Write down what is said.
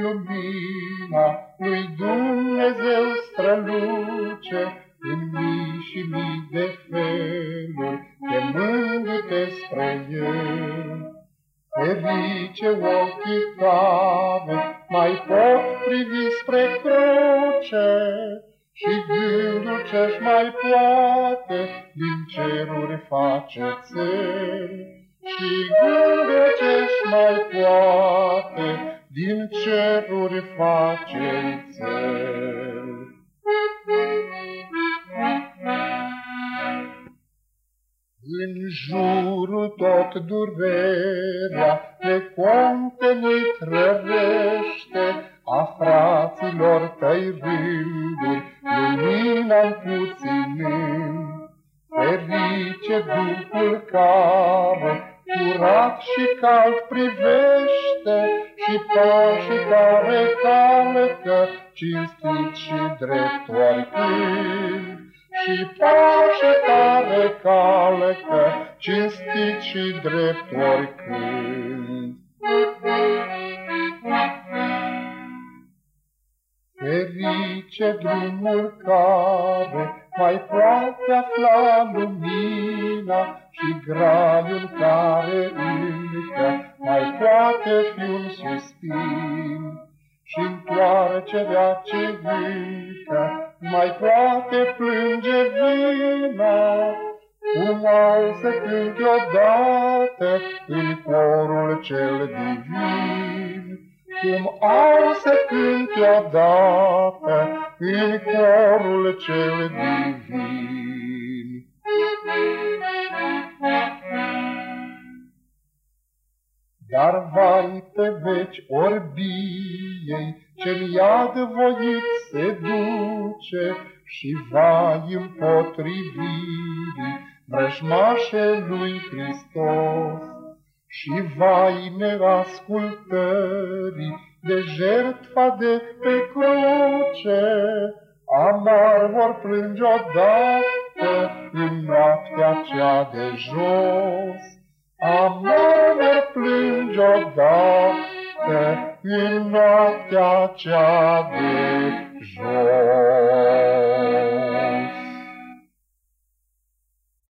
lumina lui Dumnezeu străluce în mii și mii de feluri, chemându-te spre El. Ferice ochii tale mai pot privi spre cruce și gândul ce-și mai poate din ceruri face țări. Și gândul ce-și mai poate din ceruri face țări. În jurul tot durerea pe contenit rărește a fraților tăi rânduri, lumina puținând. Ferice Duhul care curat și cald privește și pașii care calcă cinstit și drept oricând și pașe care calecă, cinstit și drept oricând. Ferice drumul care mai poate afla lumina și graiul care încă mai poate fi un suspin. Și întoarcerea ce încă mai poate plânge vina, cum au să cânte odată în corul cel divin, cum au să cânte odată în corul cel divin. Dar vai pe veci orbiei, ce-n iad voit se duce, și vai împotrivirii vrăjmașe lui Hristos. Și vai neascultării de jertfa de pe cruce, amar vor plânge odată în noaptea cea de jos. Amar vor plânge odată în noaptea cea de joc.